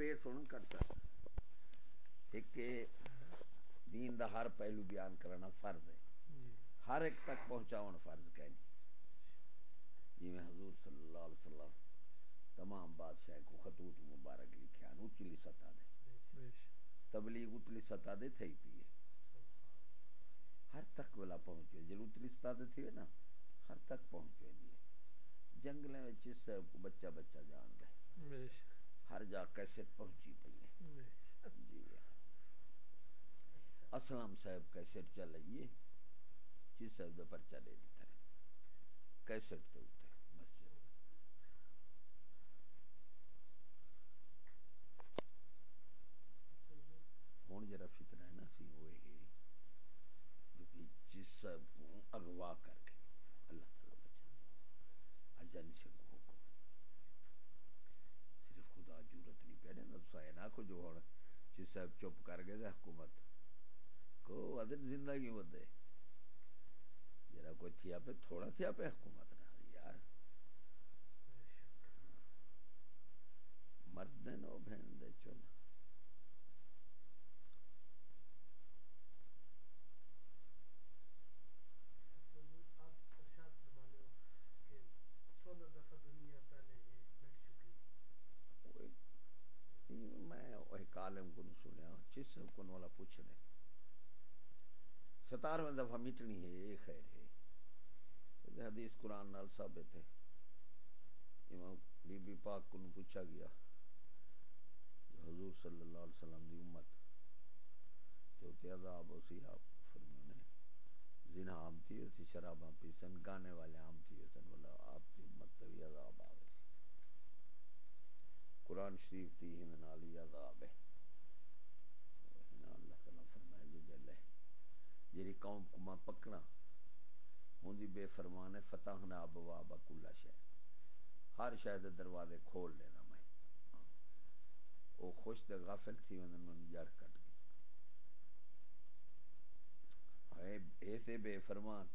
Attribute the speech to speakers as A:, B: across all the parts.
A: پیش ہونا کرتا ایک دین دا ہر پہلو بیان کرنا فرض ہے۔ ہر ایک تک پہنچاؤ فرض کہنی جی۔, جی۔ میں حضور صلی اللہ علیہ وسلم تمام بادشاہ کو خطوط مبارک لکھا اچلی سطح دے۔ تبلیغ اتلی سطح دے تھے پیے ہر تک والا پہنچے جل اتلی سطح دے تھے نا، ہر تک پہنچے دیے جی۔ جنگلیں میں سے بچہ بچہ جان دے۔ ہر جا کیسٹ پہنچی پی جی۔ اسلام صاحب کیسٹ چل رہی ہے۔ چیز صاحب کا پرچہ دے دیتا ہے۔ کیسٹ تو ہوں جرا فتنہ ہے نا سی، وہ جس جی اغوا کر کے اللہ تعالی بچا اجن سے حکم صرف خدا جورت نہیں پہنے نا سائے نہ کو جو چی صاحب چپ کر گئے حکومت۔ کو ادن زندگی ودے جرا کوئی تھیا پہ تھوڑا تھیا پہ حکومت نہ یار مرد نو بہن دے چلو عالم کو سنیا جس کو والا پوچھنے ستارویں دفعہ مٹنی ہے، یہ خیر ہے۔ حدیث قرآن نال ثابت ہے۔ امام بی بی پاک کو پوچھا گیا، حضور صلی اللہ علیہ وسلم دی امت، تو تے عذاب اسی آپ فرمانے زنا عام تھی، اسی شراب شراباں پیسن، گانے والے عام تھی سن والا آپ کی امت تو عذاب آ قرآن شریف تھی ہی نالی عذاب ہے۔ جی قوم کما پکنا ہوں بے فرمان ہے، فتح نہ ابوا بکلا شہ ہر شاید دروازے کھول لینا میں۔ وہ خوش تو غافل تھی انہوں نے جڑ کٹ گئی۔ ایسے بے فرمان۔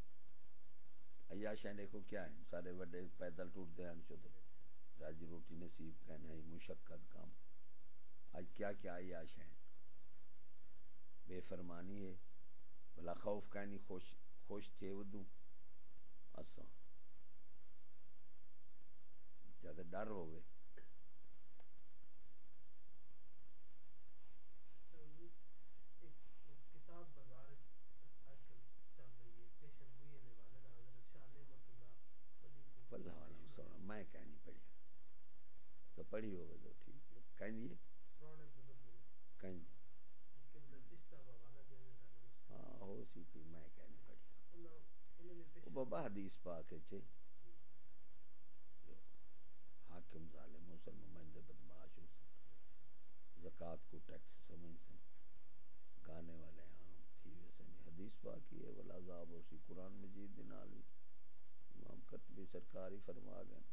A: ایاشا دیکھو کیا ہے؟ سارے وڈے پیدل ٹوٹتے ہیں چودھری راج روٹی نصیب کہنا ہے مشقت کام۔ آج کیا کیا ایاش ہیں بے فرمانی ہے۔ بلا خوف کہنی خوش خوش تھے ودو اسا جد ڈر ہوئے میں کہنی پڑھی تو پڑھی ہوگی تو ٹھیک ہے۔ کہیں دیے کہیں ہاں ہو سی پی میں کہنی پڑھی بابا حدیث پاک ہے حاکم ظالم ہو سن نمائندے بدماش ہو سن زکات کو ٹیکس سمجھ سن، گانے والے عام تھی سن۔ حدیث پاک ہی ہے، ولا عذاب ہو سی قرآن مجید دن بھی امام قطبی سرکاری فرما گئے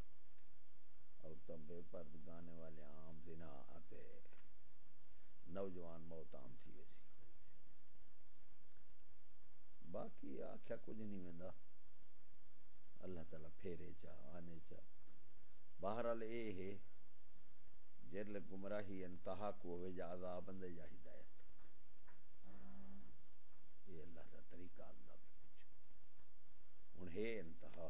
A: اور تم بے پرد گانے والے عام دن آتے نوجوان موت عام تھی ویسی باقی آخیا کچھ نہیں وہدا پھیرے چا آنے چا بہرحال یہ ہے، جرل گمراہی انتہا کو ہوئے جا عذاب اندے جا ہدایت۔ یہ اللہ کا طریقہ اللہ پہ کچھ۔ ہوں ہے انتہا۔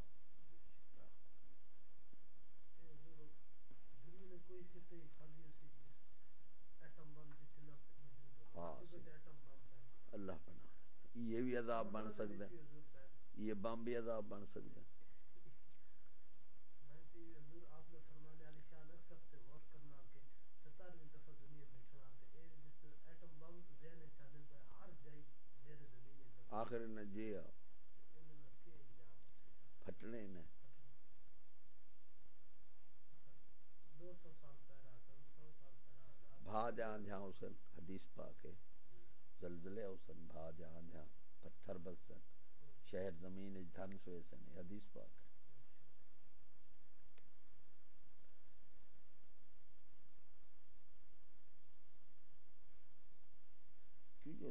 A: ہاں اللہ بنا یہ بھی عذاب بن سکتا ہے۔ یہ بم بھی عذاب بن سکتا ہے۔ آخر نے جی پھٹنے نے بھا جان جہاں حسن حدیث پاک ہے زلزلے اوسن بھا جہاں جہاں پتھر بسن۔ شہر زمین دھن سوے سن۔ حدیث پاک کیونکہ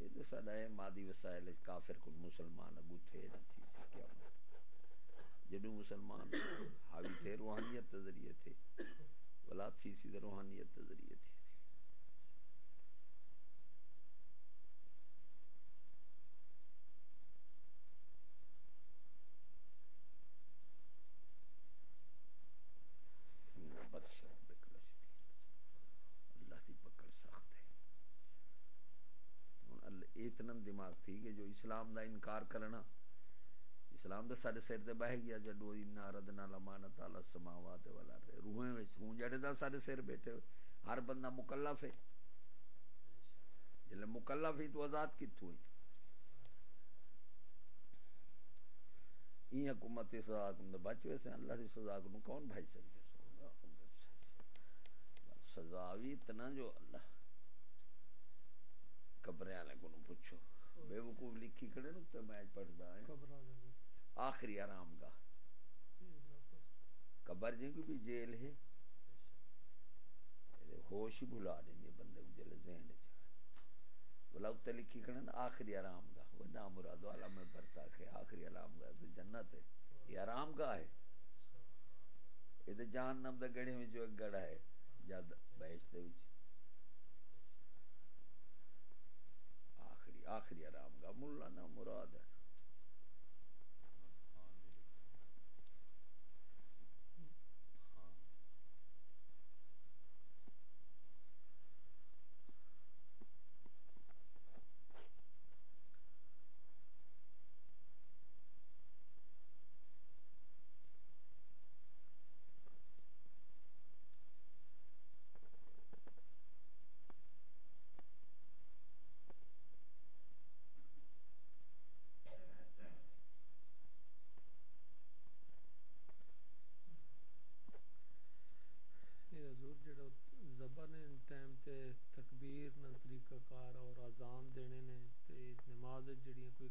A: یہ تو ہے، مادی وسائل کافر کو مسلمان اگو تھے نہ تھی کیا جدو مسلمان حاوی تھے، روحانیت ذریعے تھے۔ بلا تھی سی روحانیت ذریعے تھی دماغ تھی کہ جو اسلام دا انکار کرنا، اسلام دا سارے سر تے بہ گیا، جدو انا ردنا لمانت علی السماوات والارض۔ روحیں وچ ہوں جڑے دا سارے سر بیٹھے ہر بندہ مکلف ہے۔ جلے مکلف ہی تو آزاد کتوں ہوئی این حکومت سزا کو بچ ویسے اللہ کی سزا کو کون بھائی سکتے سزا بھی اتنا جو اللہ قبرے والے کو پوچھو۔ بے وقوف لکھی کھڑے تے میچ پڑھدا ہے۔ آخری آرام گاہ۔ قبر جی کو بھی جیل ہے؟ ہوش ہی بھلا دیں بندے کو جلے ذہن بلا اتنے لکھی کھڑے نا آخری آرام گاہ۔ وہ نام مراد والا میں برتا کہ آخری آرام گاہ تو جنت ہے۔ یہ آرام گاہ ہے۔ یہ تو جان نام دا گڑے میں جو ایک گڑا ہے جد بہشتے وچ آخری آرام گاہ ملا نہ مراد ہے۔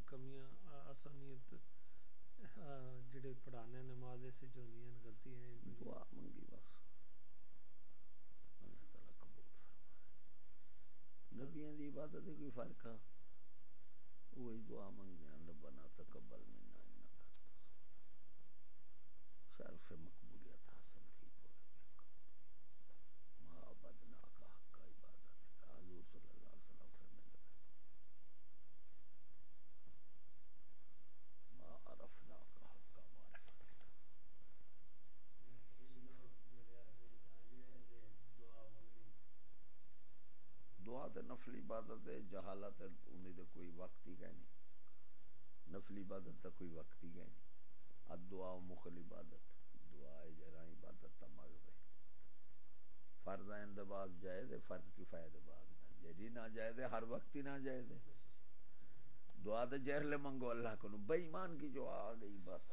B: کمیاں آسانی جڑے پڑھانے نماز سے جو نیاں غلطی ہیں دعا
A: منگی بس اللہ تعالی قبول نبیوں دی عبادت دے کوئی فرق ہے وہی دعا منگدے ربنا تقبل منا انک شرف مقبول نفلی عبادت ہے جہالت انہیں دے کوئی وقت ہی گئے نہیں۔ نفلی عبادت کا کوئی وقت ہی گئے نہیں۔ اد دعا مخل عبادت دعا جرا عبادت تا مغز ہے فرض آئین دے بعد جائے دے فرض کی فائدہ بعد۔ جیڑی نہ جائے دے ہر وقت ہی نہ جائے دے دعا دے جہر لے منگو اللہ کو بے ایمان کی جو آ گئی بس۔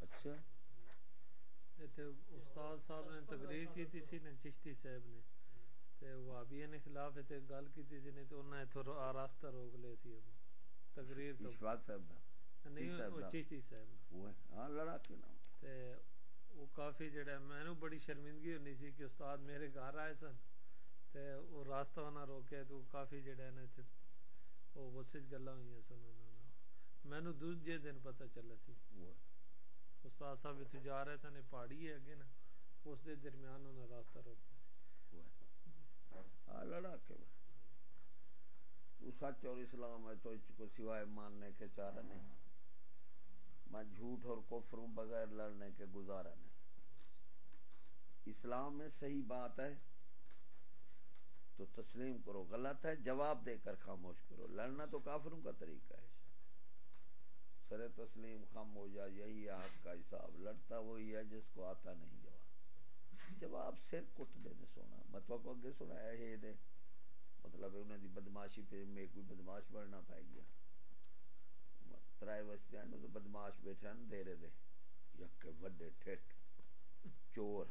A: اچھا۔
B: استاد صاحب نے تقریر کی سی نے چشتی صاحب نے۔ تے وابی نے خلاف تے گل کی سی نے تے انہاں ایتھوں راستہ روک لے سی تقریر تو
A: اشفاق صاحب دا۔
B: نہیں وہ چشتی صاحب
A: وہ ہاں لڑا کے نام۔
B: تے وہ کافی جڑا مینوں بڑی شرمندگی ہونی سی کہ استاد میرے گھر آئے سن۔ تے وہ راستہ نہ روکے تو کافی جڑا نا تے وہ غصے گلاں ہوئیاں سن انہاں مینوں دوسرے دن پتہ چلا سی۔ وہ استاد صاحب اتنے جا رہے سن پہاڑی ہے اگے نا اس دے درمیان انہوں نے راستہ روکا
A: لڑا کے تو سچ اور اسلام ہے تو کو سوائے ماننے کے چارہ نہیں میں جھوٹ اور کفر بغیر لڑنے کے گزارا نہیں اسلام میں صحیح بات ہے تو تسلیم کرو غلط ہے جواب دے کر خاموش کرو لڑنا تو کافروں کا طریقہ ہے। سر تسلیم خم ہو جا یہی ہے حق کا حساب لڑتا، وہی ہے جس کو آتا نہیں جواب۔ جواب سر کٹ دے نے سونا متو کو اگے سنا ہے دے۔ مطلب انہوں دی بدماشی پہ میں کوئی بدماش بڑھنا پائے گیا۔ ترائے وستے ہیں تو بدماش بیٹھے ہیں دے۔ دے یک وڈے ٹھٹ۔ چور۔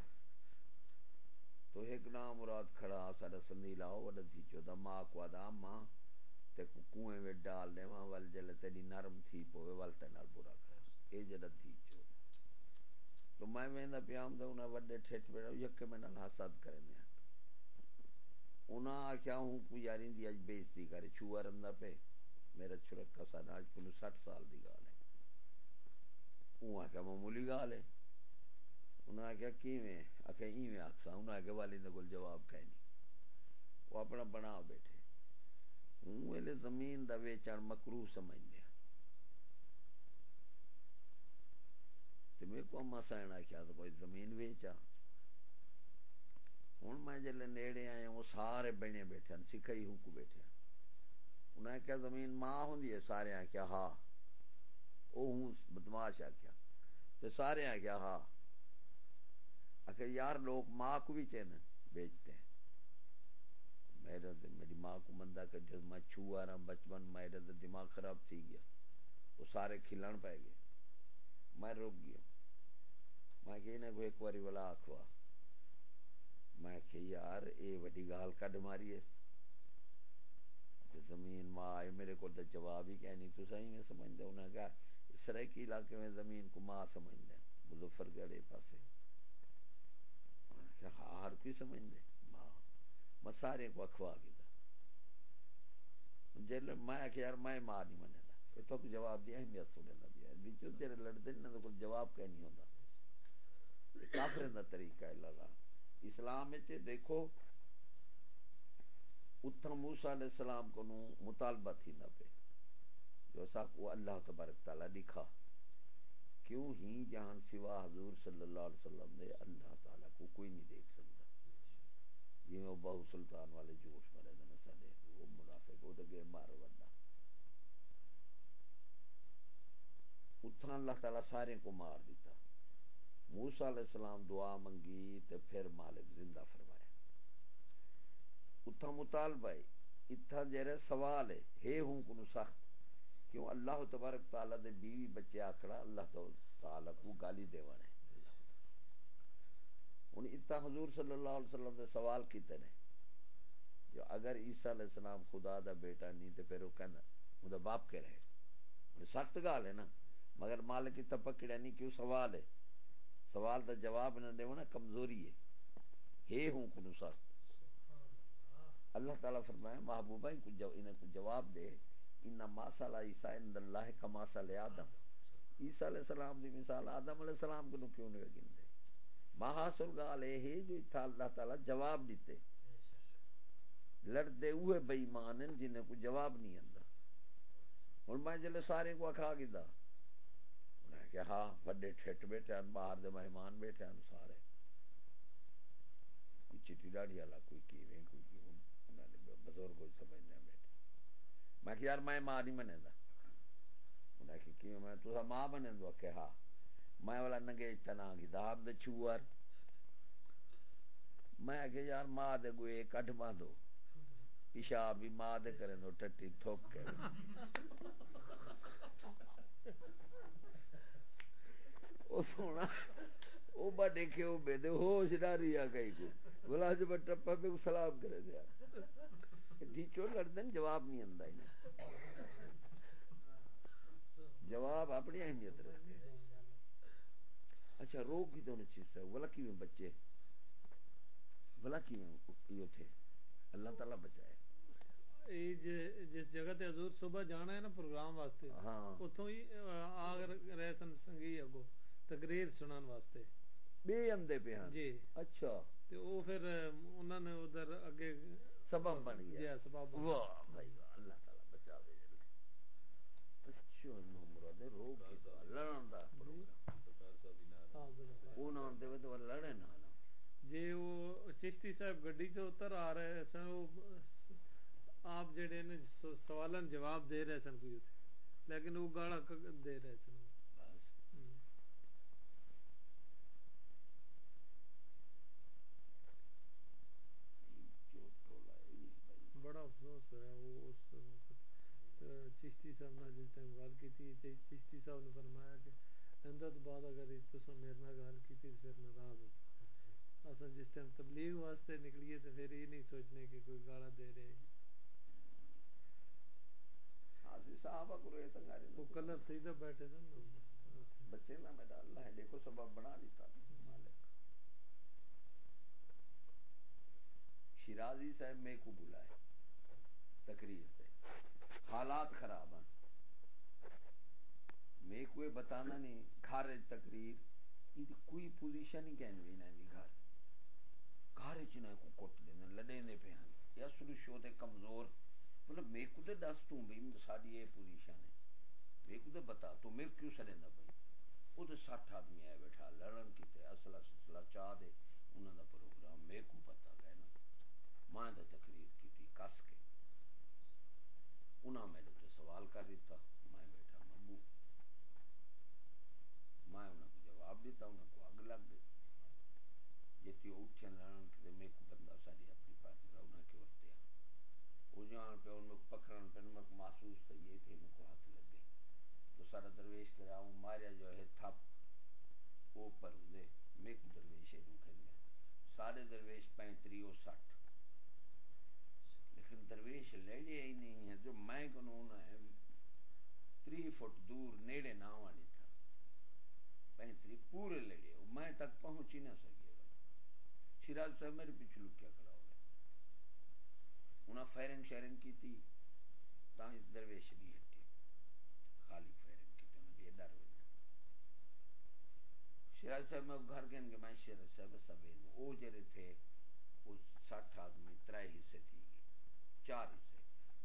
A: تو ایک نام مراد کھڑا سارا سندیلا ہو وڈا تھی چودا ماں کو آدھا، ماں تے کنویں میں ڈال دے وہاں ول جلے تیری نرم تھی پوے، ول تے نال برا کر۔ اے جڑا تھی چو۔ تو میں ویندا پیام دے انہاں وڈے ٹھٹ پڑا یک میں نال حسد کرے نے انہاں آکھیا ہوں کو یاری دی اج بےزتی کرے چھوار اندا پہ میرا چھڑکا سا اج کو 60 سال دی گال ہے۔ وہ آکھیا معمولی گال ہے۔ انہاں آکھیا کیویں؟ آکھیا ایویں آکھسا انہاں آکھیا والد کول جواب کہیں نہیں وہ اپنا بنا بیٹھے۔ ہوں ویلے زمین دا ویچن مکروہ سمجھ لیا۔ تے میں کو اما سائنا کیا تو کوئی زمین ویچا۔ ہوں میں جلے نیڑے آئے وہ سارے بنے بیٹھے ہیں سکھائی ہوں کو بیٹھے ہیں۔ انہیں کیا زمین ماں ہوں دی ہے، سارے ہیں کیا ہاں۔ او ہوں، بدماش ہے کیا تو سارے ہیں کیا ہاں۔ اکھر یار لوگ ماں کو بھی چین بیچتے ہیں۔ میرا میری ماں کو مندہ کر جب میں چھو آ رہا بچپن، میرا دماغ خراب تھی گیا۔ وہ سارے کھلن پہ گئے۔ میں رک گیا۔ میں کہ انہیں کو ایک باری والا آخوا میں کہ یار، اے وڈی گال کڈ ماری ہے زمین ماں آئے، میرے کو تو جواب ہی کہہ نہیں تو صحیح میں سمجھ دے انہیں کہا سرائکی علاقے میں زمین کو ماں سمجھ دے مظفر گڑے پاسے۔ ہار ہاں، کوئی سمجھ دے میں سارے کو اخوا گیا جل میں کہ یار میں ماں نہیں منے دا۔ یہ تو جواب دیا اہمیت سنے دا دیا وچ تیرے لڑدے نہ تو کوئی جواب کہیں نہیں ہوندا کافر دا طریقہ ہے، اللہ اسلام وچ دیکھو اتھا موسیٰ علیہ السلام کو نو مطالبہ تھی نہ پہ جو سا کو اللہ تبارک تعالی لکھا، کیوں ہی جہان سوا حضور صلی اللہ علیہ وسلم نے اللہ تعالی کو کوئی نہیں دیکھ سکتا یہ وہ بہو سلطان والے جھوٹ مرے دن سارے وہ منافق، وہ گئے مار وڈا اتنا اللہ تعالی سارے کو مار دیتا۔ موسیٰ علیہ السلام دعا منگی تے پھر مالک زندہ فرمایا۔ اتنا مطالبہ ہے اتنا جرے سوال ہے ہے ہوں کنو سخت؟ کیوں اللہ تبارک تعالی دے بیوی بچے آکھڑا، اللہ تعالی کو گالی دیوانے ہوں اتنا حضور صلی اللہ علیہ وسلم نے سوال کیتے نے جو اگر عیسیٰ علیہ السلام خدا دا بیٹا نہیں تو پھر وہ کہنا، وہ باپ کے رہے سخت گال ہے نا۔ مگر مالک کی تپکڑا نہیں کیوں سوال ہے۔ سوال دا جواب نہ دے نا کمزوری ہے۔ ہے ہوں کنو سخت۔ اللہ تعالیٰ فرمایا، محبوبہ انہیں کو جواب دے۔ ان ماسال عیسیٰ ان اللہ کا ماسال آدم۔ عیسیٰ علیہ السلام دی مثال آدم علیہ السلام کو کیوں نہیں گن محاصل گال یہ جو تھا اللہ تعالیٰ جواب دیتے۔ لڑتے ہوئے بئی مان جنہیں کو جواب نہیں آتا ہوں میں جلے سارے کو آخا گا انہیں کہ ہاں وڈے ٹھٹ بیٹھے ہیں باہر دے مہمان بیٹھے ہیں سارے۔ کوئی چٹی ڈاڑی والا، کوئی کیویں، کوئی کیوں بزرگ سمجھنے بیٹھے۔ میں کہ یار، میں ماں نہیں منے دا انہیں کہ کیوں میں تو ماں بنے دو کہ ہاں۔ میں والا نگے تنا کی داب دے چوار میں کہ یار ماں دے گوئے کٹ باندھو پیشاب بھی ماں دے کرے نو ٹٹی تھوک کے او سونا او با دیکھے او بے دے ہوش ڈاری آ گئی کو بلا جو ٹپا پہ سلام کرے دیا ٹھیک لڑدن جواب نہیں آندا جواب اپنی اہمیت رکھتے اچھا روگ کی دونوں چیز ہے۔ ولا کی بچے؟ ولا کی یہ تھے اللہ تعالیٰ بچائے۔
B: جس جگہ تے حضور صبح جانا ہے نا پروگرام واسطے
A: ہاں۔
B: اتوں ہی آ رہے سن سنگی اگو تقریر سنن واسطے۔
A: بے اندے پہ ہیں
B: جی۔
A: اچھا۔
B: تے او پھر انہوں نے ادھر اگے
A: سبب بن گیا۔
B: جی سبب
A: واہ بھائی واہ اللہ تعالیٰ بچاوے۔ اچھا نو مراد روگ کی دے تو لڑے نا
B: جی وہ چشتی صاحب گڈی چ اتر آ رہے سن وہ آپ جڑے نے سوالن جواب دے رہے سن کوئی لیکن وہ گالا دے رہے سن بڑا افسوس ہوا وہ اس وقت چشتی صاحب نے جس ٹائم گل کی تھی چشتی صاحب نے فرمایا کہ اندر بعد اگر تو میرے نال گل کی پھر ناراض ہو اصل جس ٹائم تبلیغ واسطے نکلیے تو پھر یہ نہیں سوچنے کہ کوئی گالا دے رہے وہ کلر سیدھا بیٹھے سن
A: بچے نا میرا اللہ ہے دیکھو سبب بنا دیتا۔ مالک۔ شیرازی صاحب میں کو بلائے۔ تقریر پہ حالات خراب ہیں۔ میں کوئی بتانا نہیں، گھر تقریر کوئی پوزیشن ہی کہنے بھی نہیں گھر۔ گھر چ نہ کو کٹ دینا لڑے دے پہ ہیں یا سلو شو تے کمزور۔ مطلب میں کو دے دس تو بھی ساری یہ پوزیشن ہے۔ میں کو دے بتا تو، میں کیوں سڑے نہ بھائی وہ تو سٹھ آدمی آئے بیٹھا، لڑن کیتے اصلا سلسلہ چاہ دے انہوں دا پروگرام میں کو پتا گئے نا۔ ماں دا تقریر کی تھی کس کے؟ انہوں میرے تے سوال کر دیتا میں بیٹھا مبو میں انہوں کو انہوں کو اگ لگ گئی۔ جتی اٹھے لڑن کیتے میں کو بندہ ساری اپنی پارٹی کا انہوں کے وقت وہ جان پہ، ان میں پکڑن پہ، ان میں محسوس تھا، یہ تھے میں کو ہاتھ لگ گئی تو سارا درویش کرا ہوں ماریا جو ہے، تھپ۔ وہ پر دے میں کو درویش ہے روکھیں گے سارے درویش پینتری اور سٹھ۔ لیکن درویش لے لیا ہی نہیں ہے، جو میں قانون ہے، تری فٹ دور نیڑے نہ والی تھا پینتری پورے لیا۔ میں تک پہنچ ہی نہ سکے شیراز صاحب میرے پیچھے لکیا کرا ہو انہیں فائرنگ شیرنگ کی تھی۔ درویش بھی ہٹے خالی فائرنگ کی تھی۔ انہیں ڈر ہو شیراز صاحب میں گھر گئے میں شیراز صاحب سب وہ جڑے تھے وہ سٹھ آدمی ترائے حصے تھی۔ چار حصے۔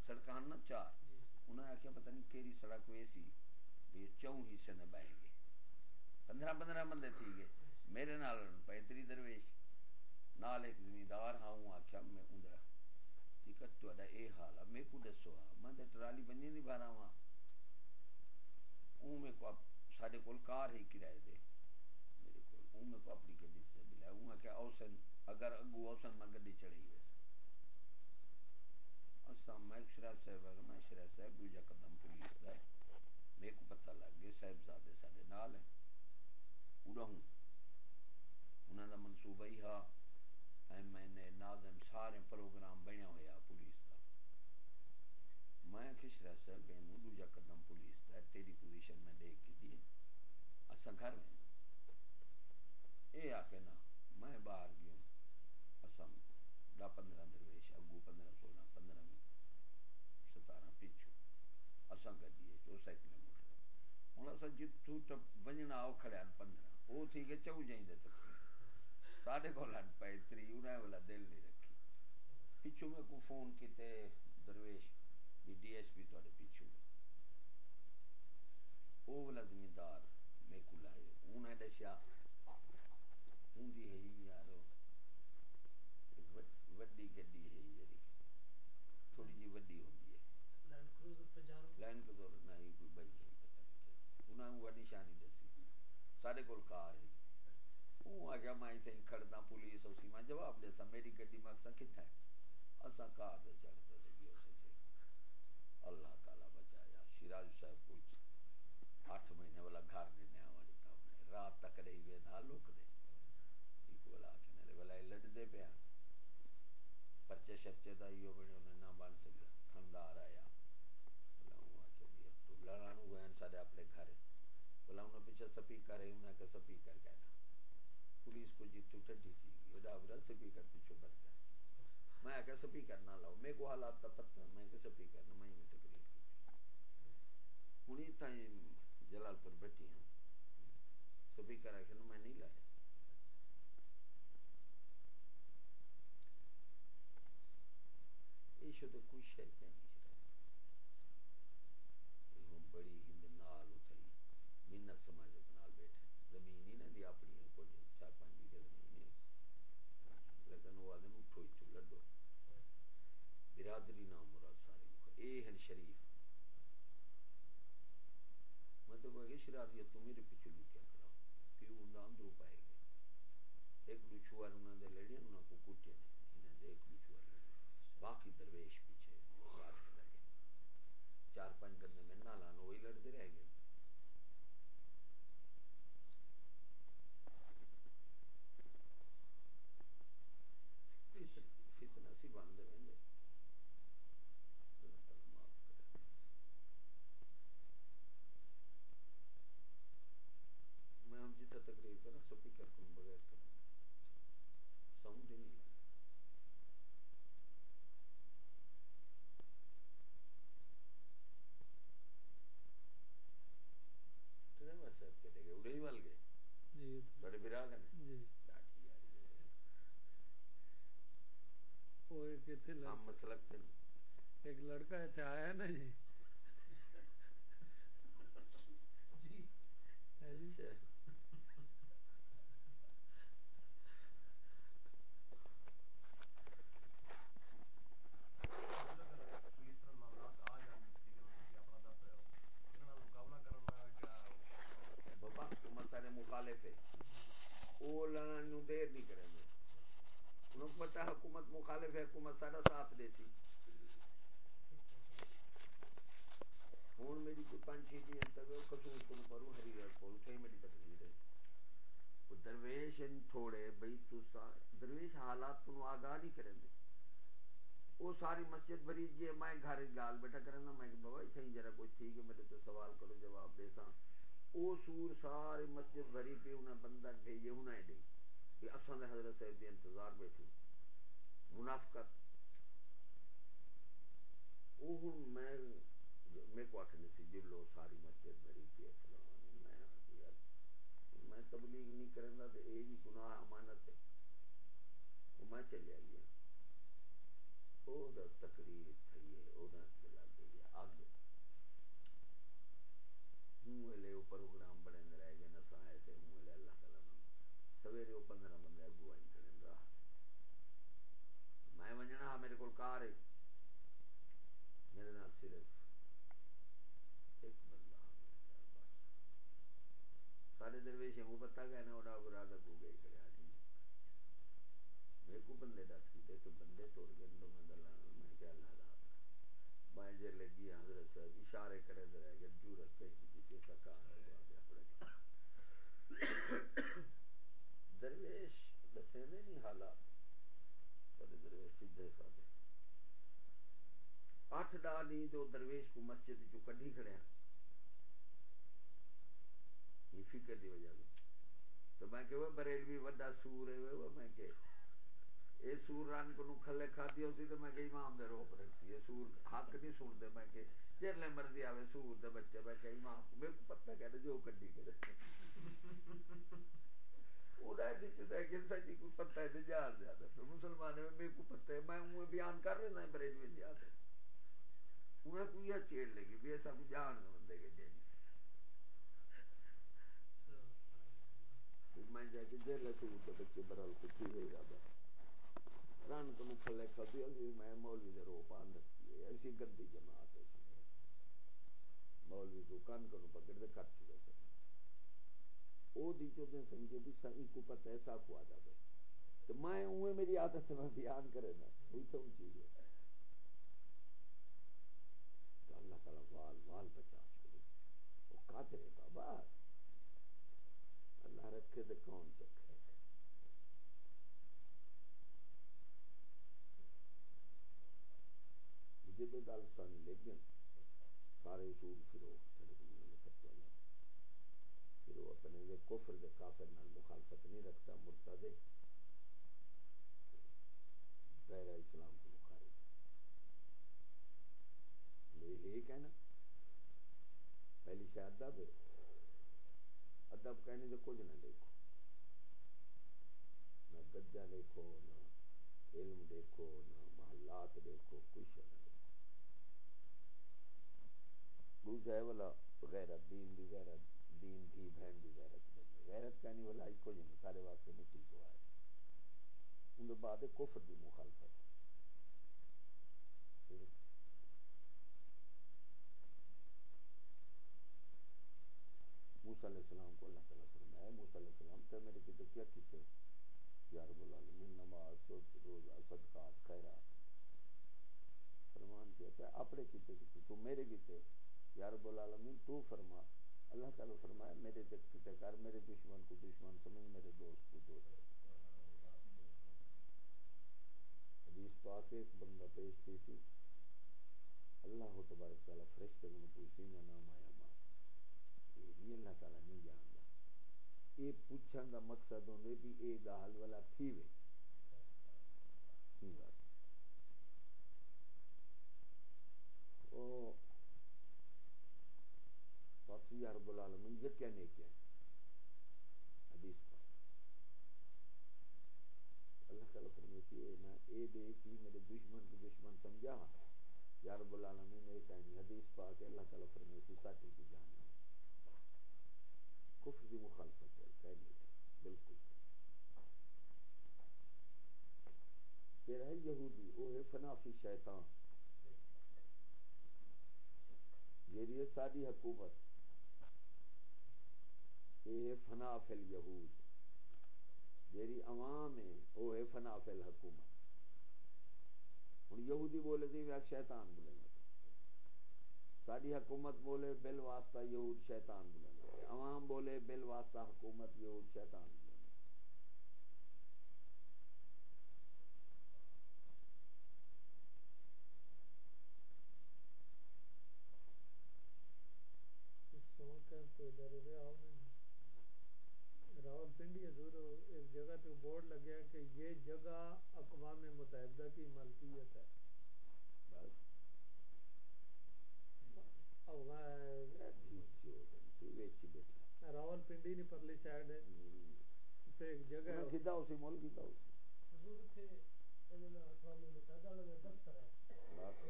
A: سڑکان نا چار۔ جی۔ انہیں آخیا پتہ نہیں کہڑی سڑک ویسی بھی چون حصے نے بہ گئے پندرہ پندرہ بندے تھی گئے میرے نال پینتری درویش، نال ایک زمیندار ہاں آخیا میں اندر ٹھیک ہے تو اے حال ہے۔ میں کو دسو ہاں میں تے ٹرالی بنی نہیں بارا وا ہاں۔ او میں کو ساڈے کول کار ہی کرائے دے۔ میرے کول او میں کو اپنی گڈی سے بلا او کہ اوسن، اگر اگو اوسن میں گڈی چڑھی ویس اسا میں شراف صاحب اگر میں شراف صاحب، دوجا قدم پولیس دا میرے کو پتہ لگ گیا صاحب زادے ساڈے نال ہیں۔ اڑا ہوں انہاں دا منصوبہ ہی ہا ایم این اے ناظم سارے پروگرام بنیا ہوا پولیس کا میں کشرا صاحب گئے دوجا قدم پولیس کا تیری پوزیشن میں دیکھ کی دی اسا گھر میں اے آ کے نا، میں باہر گیا اسا ڈا پندرہ درویش، اگو پندرہ، سولہ، پندرہ میں ستارہ پیچھو اسا گڈی چو سائیکل موٹر ہوں اصا جتوں ونجنا وہ کھڑے پندرہ۔ وہ تھی کہ چو جائیں تک ساڈے کو لڑ پائی تری انہیں والا دل نہیں رکھی۔ پچھو میں کو فون کیتے درویش بھی ڈی ایس پی تے پیچھو وہ والا زمیندار میں کو لائے انہیں دسیا ہوں ہے یار وڈی گڈی ہے جی تھوڑی جی وڈی ہے۔ لینڈ کروزر کوئی بج ہے پتہ نہیں انہیں وہ نشانی دسی سارے کول کار ہے وہ آ گیا میں اتنے کھڑنا پولیس اسی میں جواب دے سا میری گڈی میں اکسا کتنا ہے اسا کار دے چڑھتے لگی اسے سے اللہ تعالی بچایا شیراز صاحب کچھ آٹھ مہینے والا گھر دینے والی تھا انہیں رات تک رہی ہوئے نہ لوک دے ایک والا آکے نرے والا لڑ دے پیا پرچے شرچے دا ہی ہو بڑے انہیں نہ بن سکیا کھندار آیا بلا ہوں گئے سارے اپنے گھر بلا انہیں پیچھے سپیکر ہے انہیں کہ سپیکر کہنا۔ پولیس کو جیتو ٹڈی تھی یہ ڈاورا سپیکر پیچھے بچ جائے میں کہ سپیکر نہ لاؤ، میرے کو حالات کا پتہ میں کہ سپیکر نہ، میں تقریر کی۔ ہوں تھی جلال پور بیٹھی ہوں۔ سپیکر آخر میں نہیں لایا۔ یہ شو تو کچھ شاید نہیں بڑی ہند نال اٹھائی منت سماجت نال بیٹھے زمین ہی نہ دی اپنی کچھ چار پانچ بیگھے زمین ہے لیکن وہ آدھے اٹھو اتو لڈو برادری نام مراد سارے اے ہیں شریف میں تو کہا کہ تو میرے پیچھے لوٹیا کرا پیو انہوں اندروں پائے گئے۔ ایک لوچوار انہوں نے لڑے انہوں کو کٹیا نہیں انہوں نے ایک لوچوار لڑے باقی درویش پیچھے لگے چار پانچ بندے میں نہ لانو وہی لڑتے رہ گئے۔
B: ایک لڑکا اتنے آیا نا جی؟
A: مخالف ہے۔ وہ لڑن دیر نہیں کریں۔ گے حکومت مخالف ہے، حکومت سارا ساتھ دے سی۔ ہوں میری کوئی پانچ چھ دن تک خصوص کو پڑھوں ہری رات کو اٹھے میری تقریر ہے۔ درویش تھوڑے، بھائی تسا درویش حالات کو آگاہ نہیں کریں گے وہ ساری مسجد بری جی میں گھر گال بیٹھا کرنا، میں بابا اتنے جرا کوئی ٹھیک ہے میرے تو سوال کرو جواب دے سا وہ سور ساری مسجد بھری پی، انہیں بندہ دے بھیجے انہیں دے کہ اصل حضرت صاحب دی انتظار بیٹھو منافقت۔ وہ ہوں میں میرے کو آخر سی جی جلو ساری مسجد بھری پی فلان میں میں تبلیغ نہیں کرنا تو یہ بھی گناہ امانت ہے۔ وہ میں چلے گیا ہاں۔ وہ تقریر تھی ہے وہ لگ گئی اگ۔ ہوں ویلے وہ پروگرام بنے رہ گئے نسا آئے تھے ہوں ویلے اللہ تعالیٰ سویرے وہ پندرہ بندے اگوائی کریں رہا میں میرے کو کار ہے میرے نال صرف ایک بندہ ہاں، سارے درویش ہیں، وہ پتا گیا نا وہ برادر کو گئے کرے جی میرے کو بندے دس کی کہ بندے توڑ گئے تو میں دلانا میں کیا اللہ رات میں جی لگی حضرت صاحب اشارے کرے در رہ گئے جورت پہ کی سکار درویش دسے نہیں حالات۔ کرے درویش سیدھے سادے اٹھ ڈا نہیں تو درویش کو مسجد چو کڈی کھڑیا یہ فکر دی وجہ سے تو میں کہ وہ بریلوی وڈا سور ہے وہ میں کہ یہ سور رن کو کھلے کھا دیا ہوتی تو میں کہ امام دے روپ رکھتی ہے سور حق نہیں سنتے میں کہ جرلے مرضی آوے سور دے بچے میں کہ امام کو میرے کو پتہ کہہ دے جو کڈی کرے مسلمان میرے کو پتہ ہے، میں بیان کر زیادہ انہیں چیڑ بھی ایسا کو جی میں۔ جا کے جیل بچے برال کو میں مولوی دے رو پان ہے۔ ایسی گندی جماعت ہے۔ مولوی کو کن کو پکڑ دے کٹ چکے او دی چودے سمجھے بھی سائیں کو پتہ ایسا کو آ جاوے تو میں اوے میری عادت میں بیان کرے نا وہی تو چیز ہے۔ تو اللہ تعالیٰ وال وال بچا چھوڑی۔ وہ قادر ہے بابا۔ اللہ رکھے تو کون چکھے؟ مجھے تو گل سن لیکن سارے اصول فروخت پھر وہ اپنے دے کفر دے کافر نال مخالفت نہیں رکھتا مرتد دائرہ اسلام کو مخارج یہ کہنا، پہلی شاید ادب ہے۔ ادب کہنے سے کچھ نہ دیکھو۔ نہ گجا دیکھو، نہ علم دیکھو، نہ محلات دیکھو، کچھ نہ دیکھو۔ دوسرا ہے والا غیرت دین دی غیرت دین تھی بہن دی غیرت بنی غیرت کہنی والا ایک کچھ نہیں، سارے واسطے مٹی تو آئے ان کے بعد کفر دی مخالفت۔ موسیٰ علیہ السلام کو اللہ تعالیٰ فرمایا، موسیٰ علیہ السلام تے میرے کتے کیا کیتے؟ یا رب العالمین، نماز سوچ روزہ، صدقات، خیرات۔ فرمان کیا کہ اپنے کیتے کیتے؟ تو میرے کیتے یا رب العالمین، تو فرما۔ اللہ تعالیٰ فرمایا، میرے کیتے میرے دشمن کو دشمن سمجھ، میرے دوست کو دوست۔ حدیث پاک ایک بندہ پیش تھی سی اللہ تبارک تعالیٰ فرشتے کو پوچھی میں نام آیا ماں۔ یہ اللہ تعالیٰ نہیں جانتا۔ یہ پوچھن کا مقصد ہوندے بھی اے گال والا تھی وے۔ نہیں بات؟ او پاکسی یا رب العالمین یہ کیا نہیں کیا حدیث پاک اللہ
B: تعالیٰ فرمیتی ہے نا اے بے کی میرے دشمن کو دشمن سمجھا۔ یا رب العالمین نے کہیں حدیث پاک اللہ تعالیٰ فرمیتی ساٹھی کی جانا کفر کی مخالفت ہے کہہ لیتے بالکل۔ پھر ہے یہودی، وہ ہے فنافی شیطان۔ یہ ہے ساری حکومت۔ یہ ہے فنافل یہود۔ جیری عوام ہے، وہ ہے فنافل حکومت۔ ہوں یہودی بولے تھی شیطان بولے گا۔ ساری حکومت بولے، بل واسطہ یہود، شیطان بولے گا۔ عوام بولے، بل واسطہ حکومت، یہود، شیطان۔ بولے
A: راول پنڈی حضور ایک جگہ پہ بورڈ لگیا کہ یہ جگہ اقوام متحدہ کی ملکیت ہے۔ راول پنڈی نہیں پرلی سائڈ ہے۔ ایک جگہ اسی مول کی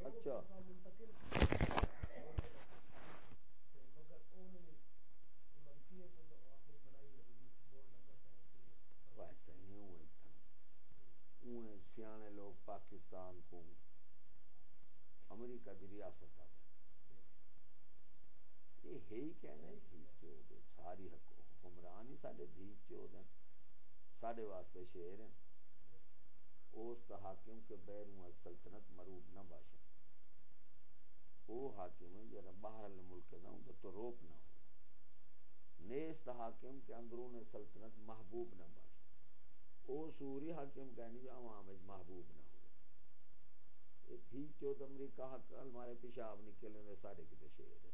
A: اچھا۔ سیانے لوگ پاکستان کو امریکہ کی ریاست آ گئے یہ ہے ہی کہنا دھی چود ساری حکمران ہی سارے دھی چود ہیں۔ سارے واسطے شیر ہیں۔ اس حاکم کے بیروں سلطنت مروب نہ باشن وہ حاکم ہے جرا باہر ملک دا ہوں تو روپ نہ ہو۔ نیست حاکم کے اندرون سلطنت محبوب نہ باشن وہ سوری حاکم کہنی جو عوام محبوب نہ ہو تھی چود امریکہ حق ہمارے پیشاب نکلے سارے کتے شیر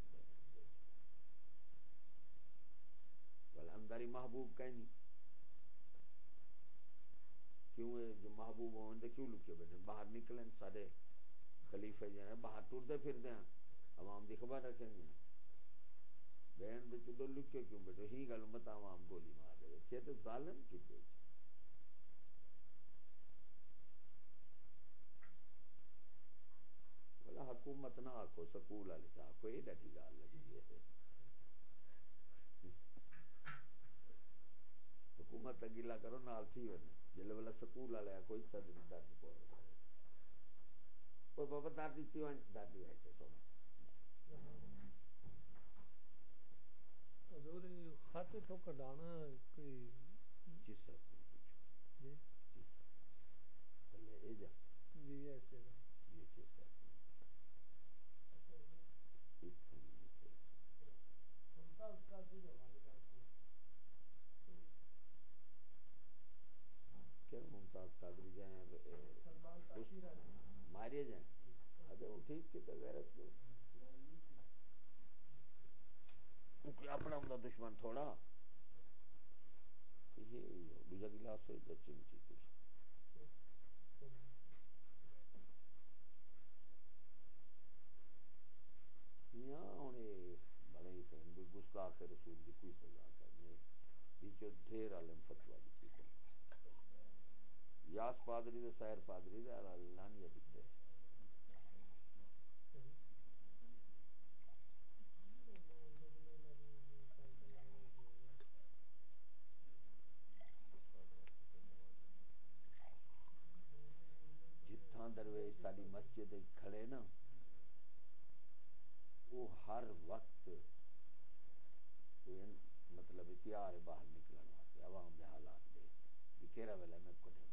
A: اندر ہی محبوب کہنی۔ کیوں ہے؟ جو محبوب ہوں تو کیوں لکے بیٹھے؟ باہر نکلیں سارے خلیفے جو ہیں، باہر ٹرتے پھر دیں عوام دی خبر رکھیں گے۔ بہن چلو لکے کیوں بیٹھے؟ ہی گل مت، عوام گولی مار دے چھ تو ظالم کی دے حکومت نہ آکو سکول والے آکو یہ ڈٹی گال لگی ہے۔ حکومت گیلا کرو نال تھی ہونے جلے والا سکول والے کوئی تدری درد پو کوئی بابا در دیتی ہوئے در دی ہوئے سونا۔ حضور خط تو کڈانا کوئی۔ جس پوچھو۔ جی۔ جی ایسے دا یہ چیز ہے ممتاز کا بھی حوالے کہ ممتاز قادری جائیں مارے جائیں۔ ابھی وہ ٹھیک کی تو غیرت کیوں؟ اپنا ہوں دشمن تھوڑا؟ یہ دوجا گلاس ہے چمچی کچھ۔ یہاں ہوں بڑے ہی گستاخ رسول کی کوئی سزا کرنے بیچو ڈھیر عالم فتوا دیتی یاس پادری دے سیر پادری دے لانیہ دیتے جتھاں درویش ساری مسجد کھڑے نا وہ ہر وقت مطلب تیار باہر نکلنے واسطے، عوام دے حالات دے کہ کہڑا ویلا میں کٹھے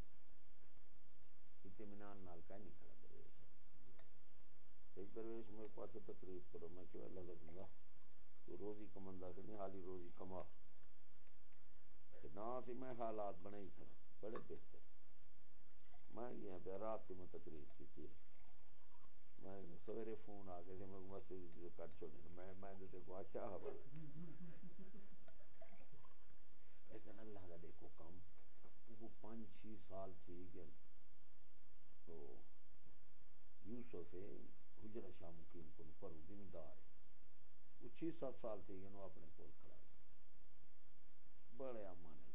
A: اطمینان نال کہیں نہیں کھڑا درویش ایک درویش میرے کو آتے تقریب کرو، میں کیوں اللہ دوں گا تو روزی کمندہ کہ نہیں، حالی روزی کما کہ نہ سی میں حالات بنے ہی کھڑا، بڑے بہتر۔ میں یہ پہ رات کی میں تقریب کی تھی میں سویرے فون آ گئے میں مسجد کٹ چھوڑے میں میں دے کو کیا خبر لیکن اللہ کا دیکھو کم وہ پانچ چھ سال تھی گئے۔ تو یوسف حجر شاہ مقیم کو پرو دیندار وہ چھ سات سال تھی یعنی گئے اپنے کول کھڑا ہے۔ بڑے امانے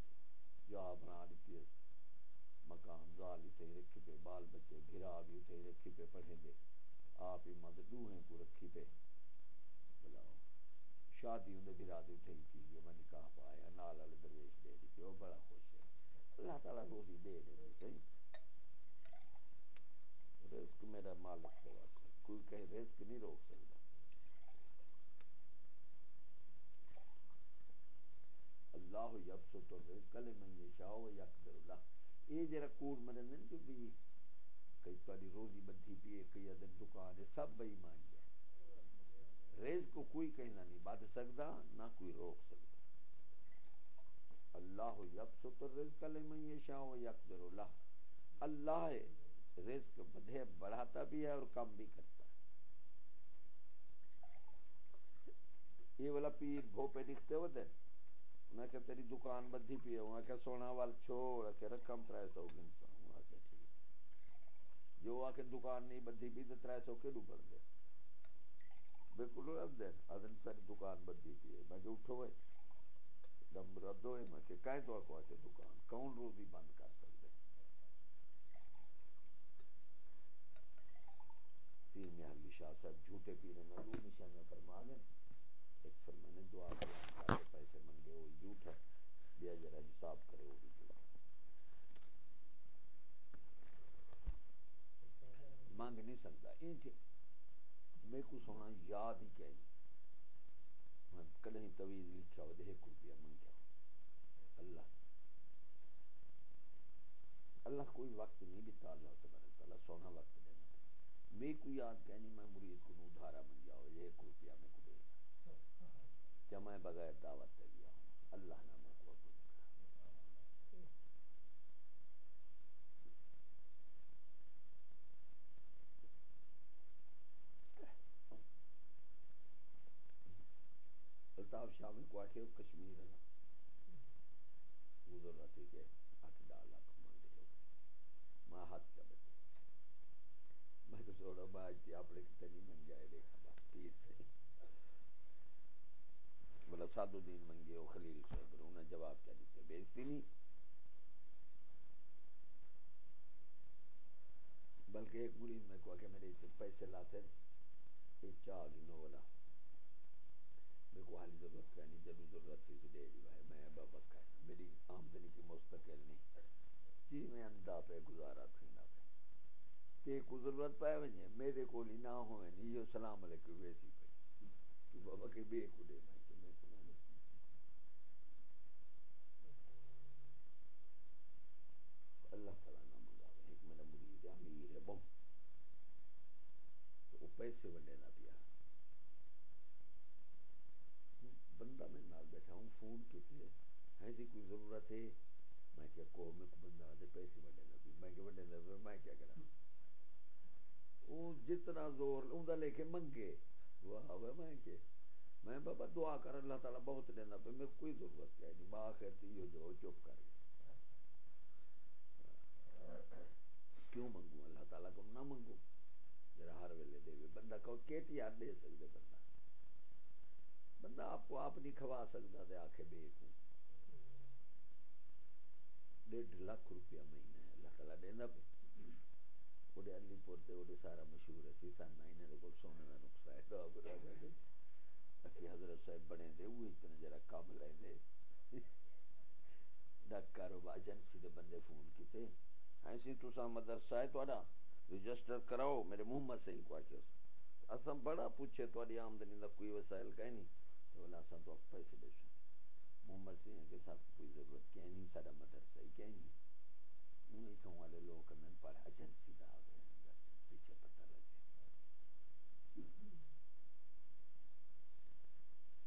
A: جا بنا دیتی مکان زال اتھے ہی رکھی پہ بال بچے گھرا بھی اتھے ہی رکھی پہ پڑھے دے آپ ہی مد دوہیں کو رکھی پہ بلاؤ، شادی ہوں گھرا دے اتھے ہی کی میں نکاح پایا، نال والے درویش دے دی وہ بڑا خوش ہے۔ اللہ تعالیٰ روزی دے دے صحیح؟ رزق میرا مالک دے واسطے کوئی کہیں رزق نہیں روک سکتا۔ اللہ یبسط الرزق لمن یشاء و یقدر اللہ یہ جڑا کوڑ مرن نے جو بھی کئی تاری روزی بدھی پیے کئی ادن دکان ہے، سب بے ایمانی ہے۔ رزق کو کوئی کہنا نہیں، بد سکتا، نہ کوئی روک سکتا۔ اللہ یبسط الرزق لمن یشاء و یقدر اللہ اللہ ہے۔ رزق بدھے، بڑھاتا بھی ہے اور کم بھی کرتا ہے۔ یہ والا پیر بھوپے دکھتے ہوتے ہیں میں کہ تیری دکان بدھی پی ہے۔ کہ سونا وال چھوڑ۔ کے رقم تر سو گنتا ہوں کہ ہاں، ٹھیک جو آ کے دکان نہیں بدھی پی تو تر سو کے ڈوبڑ دے؟ بالکل رب دین ادن تیری دکان بدھی پی ہے۔ میں کہ اٹھو ہوئے دم رد ہوئے۔ میں کہ کہیں تو آکو آکے دکان؟ کون روزی بند کر سکتے پیر میں علی شاہ صاحب جھوٹے پیرے میں دو نشانیاں فرما دیں۔ ایک فرمانے دعا بیان پیسے منگے وہ جھوٹ ہے۔ بیا جرا حساب کرے، وہ بھی جھوٹ مانگ نہیں سکتا۔ این تھے میں کو سونا یاد ہی کیا میں کدیں طویل لکھا ہو دے ایک روپیہ منگیا ہو اللہ اللہ کوئی وقت نہیں دیتا اللہ تبارک تعالیٰ سونا وقت میں کو یاد کہنی میں مرید کو نو دھارا منگیا ہو ایک روپیہ میں کو دے کہ میں بغیر دعوت دے گیا ہوں؟ اللہ نے میں کو الطاف شاہ میں کو آکے کشمیر ہے نا۔ گزر رہا تھی کہ آٹھ ڈال لاکھ مانگ دے میں ہاتھ کیا بچے میں تو سوڑا باج اپنے پیر سے۔ بولا سادو دین منگے ہو خلیل صاحب انہوں نے جواب کیا دیتے بیچتی نہیں۔ بلکہ ایک مرید میں کہا کہ میرے پیسے لاتے یہ چاہ گنو والا۔ میرے کو حالی ضرورت کا نہیں، جدو ضرورت تھی تو دے دی بھائی میں بابا کہنا میری آمدنی جی، کی مستقل نہیں جی میں اندھا پہ گزارا کھینا پہ تے کو ضرورت پائے ونجے میرے کو لی نہ ہوئے نہیں، یہ سلام علیکم ویسی پہ تو بابا کہ بے کو دے میں اللہ تعالیٰ نہ منگاوے، ایک میرا مرید امیر ہے بہت تو وہ پیسے وڈے نہ پیا۔ بندہ میں نال بیٹھا، ہوں فون کیتے ہے ہاں جی کوئی ضرورت ہے؟ میں کیا کو میں کو بندہ دے پیسے وڈے نہ پیا، میں کہ وڈے نہ میں کیا کرا وہ جتنا زور ان لے کے منگے۔ واہ واہ، میں کہ، میں بابا دعا کر، اللہ تعالیٰ بہت دینا پہ میں کوئی ضرورت کیا نہیں یعنی با خیر تھی جو چپ کر۔ کیوں منگو اللہ تعالیٰ کو نہ منگو ذرا ہر ویلے دے بندہ کہو کیتی یار دے سکتے بندہ؟ بندہ آپ کو آپ نہیں کھوا سکتا دے آکھے بے کو ڈیڑھ لاکھ روپیہ مہینہ ہے، اللہ تعالیٰ دینا۔ پہ وڈے علی پور تے وڈے سارا مشہور ہے۔ سی سن انہاں دے کول سونے دا نقصہ ہے۔ تو برا دے اکی حضرت صاحب بنے دے، وہ اتنے جرا کام لے دے۔ ڈاک کاروبار ایجنسی دے بندے فون کیتے۔ ہاں جی، ایسی تسا رجسٹر کراؤ، میرے محمد سے کو آکے اساں بڑا پوچھے تہاڈی آمدنی دا کوئی وسائل کہیں نہیں؟ تو بولا اساں تو پیسے دے محمد سے کہ صاحب کوئی ضرورت کہیں نہیں سارا مدرسہ ہی کہیں نہیں۔ انہیں تو والے لوگ ایجنسی دا آ گئے پیچھے پتہ لگے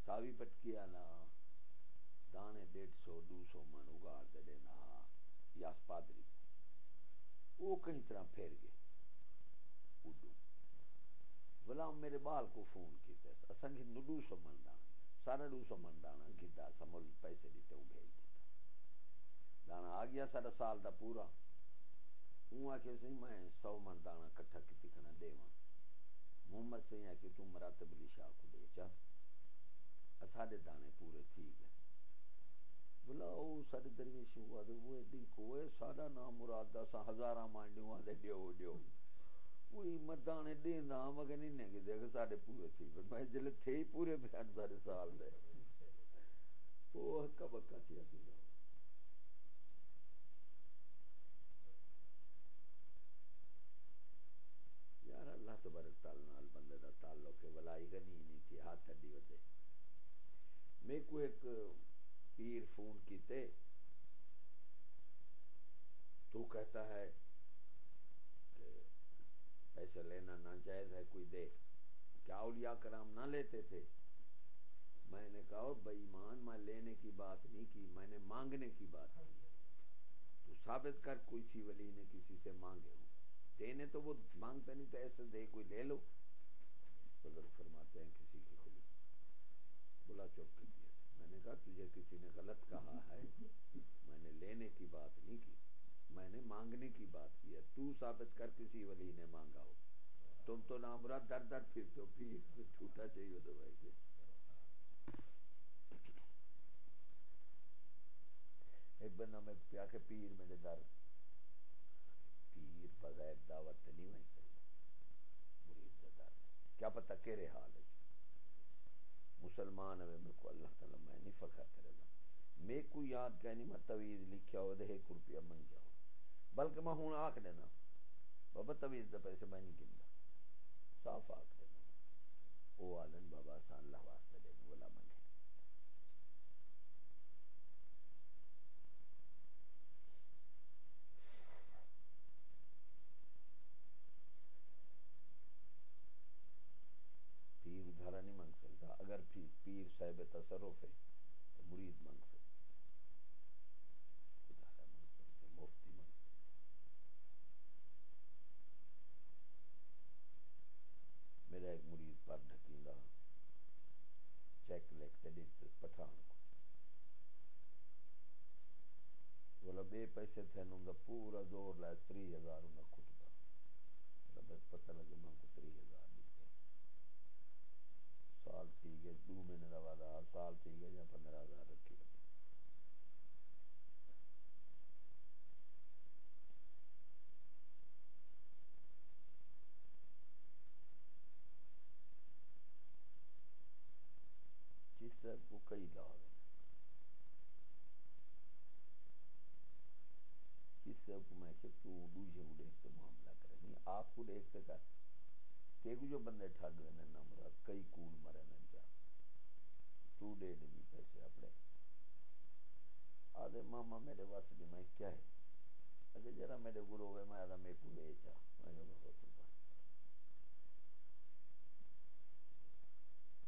A: ساوی پٹکی آنا دانے ڈیڑھ سو، دو سو من اگاڑ دے دینا یاس پادری۔ وہ کہیں طرح پھیر گئے۔ اڈو۔ غلام میرے بال کو فون کیتے اساں کہ ڈو سو من دانا۔ سارا ڈو سو من دانا گدا سمول پیسے دیتے ہوں بھیج دیتا دانا آ گیا سارا سال دا پورا۔ ہوں آ کے سی میں سو من دانا کٹھا کتی کھنا دے وہاں محمد سے آ کے تم مراتب علی شاہ کو دے چا۔ سارے دانے پورے ٹھیک ہے بلا او سارے درویش ہوا دے، وہ ایڈی کوئے سارا نام مراد دا سا ہزارہ مانڈیوں آدھے ڈیو ڈیو۔ وہی مدانے دین دا ہاں، مگر نہیں نے کہ دیکھ سارے پورے تھی پر میں جلے تھے ہی پورے بیان سارے سال دے۔ وہ ہکا بکا تھی آتی جاؤ یار اللہ تبارک تعالی نال بندے دا تعلق ہے ولائی گنی نہیں تھی ہاتھ ہڈی ہوتے میں کو ایک پیر فون کیتے، تو کہتا ہے کہ پیسے لینا ناجائز ہے، کوئی دے۔ کیا اولیاء کرام نہ لیتے تھے؟ میں نے کہا بھائی ایمان میں لینے کی بات نہیں کی، میں نے مانگنے کی بات کی۔ تو ثابت کر، کوئی سی ولی نے کسی سے مانگے ہوں۔ دینے تو وہ مانگتے نہیں، تو ایسے دے، کوئی لے لو۔ بزرگ فرماتے ہیں کسی کی کھلی بلا چوک۔ کی کہا تجھے کسی نے غلط کہا ہے۔ میں نے لینے کی بات نہیں کی۔ میں نے مانگنے کی بات کی ہے۔ تو ثابت کر کسی ولی نے مانگا ہو۔ تم تو نامرا در در پھرتے ہو۔ پھر چھوٹا چاہیے تو بھائی کے ایک بندہ میں پیا کے پیر میرے در پیر بغیر دعوت نہیں ہوئی مرید در۔ کیا پتہ کہرے حال ہے۔ مسلمان ہے میں کو اللہ تعالی میں نہیں فخر کرے گا میں کو یاد کہنی میں تویز لکھیا ہو دے ایک روپیہ منگ جاؤ۔ بلکہ میں ہوں آکھ دینا۔ بابا تویز دے پیسے میں نہیں گندا۔ صاف آکھ دینا۔ او آلن بابا سا اللہ واسطے دے بولا منگے۔ پیر ادھارا نہیں منگ سکتا۔ اگر پیر صاحب تصرف ہے تو مرید منگ سکتا ادھارا منگ سکتے مفتی منگ سکتے میرا ایک مرید پر ڈھکیندا چیک لکھتے دیتے پٹھان کو بولا بے پیسے تھے انہوں پورا زور لائے تری ہزار انہوں خطبہ مطلب بس پتہ لگے میں کو تری ہزار دیتے سال تھی گئے دو مہینے کا وعدہ، سال تھی گئے یا پندرہ ہزار رکھی۔ رکھی جس سے کو کئی لاغ ہیں جس سے کو میں کہ تو دوسرے کو دیکھتے معاملہ کرے نہیں، آپ کو دیکھتے کر۔ تیگو جو بندے ٹھگ رہے ہیں مراد کئی کول مرے ہیں جا۔ تو دے دے بھی پیسے اپنے۔ آدھے ماما میرے واسطے دی میں کیا ہے؟ اگر جرا میرے گروہ ہوئے، میں آدھا میں کو لے جا۔ میں جو میں ہوتا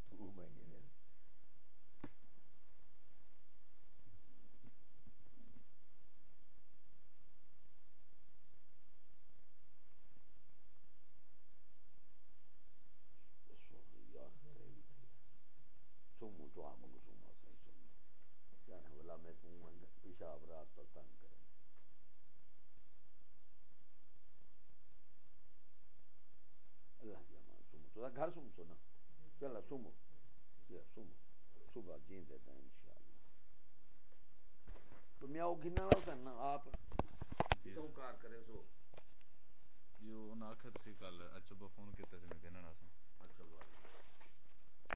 A: تو میں گئے سومو تو آمو کو سومو سائی سومو جانا والا میں تو پیشاب رات تو تنگ کریں اللہ کی امان سومو تو گھر سومو سونا یا سومو صبح جین دیتا ہے انشاءاللہ تو میاں گھنا نہ ہوتا نا آپ تو کار کرے سو
C: یہ انہاں آکھیا تسی کل اچھا فون کیتا سی میں کہنا نہ
A: اچھا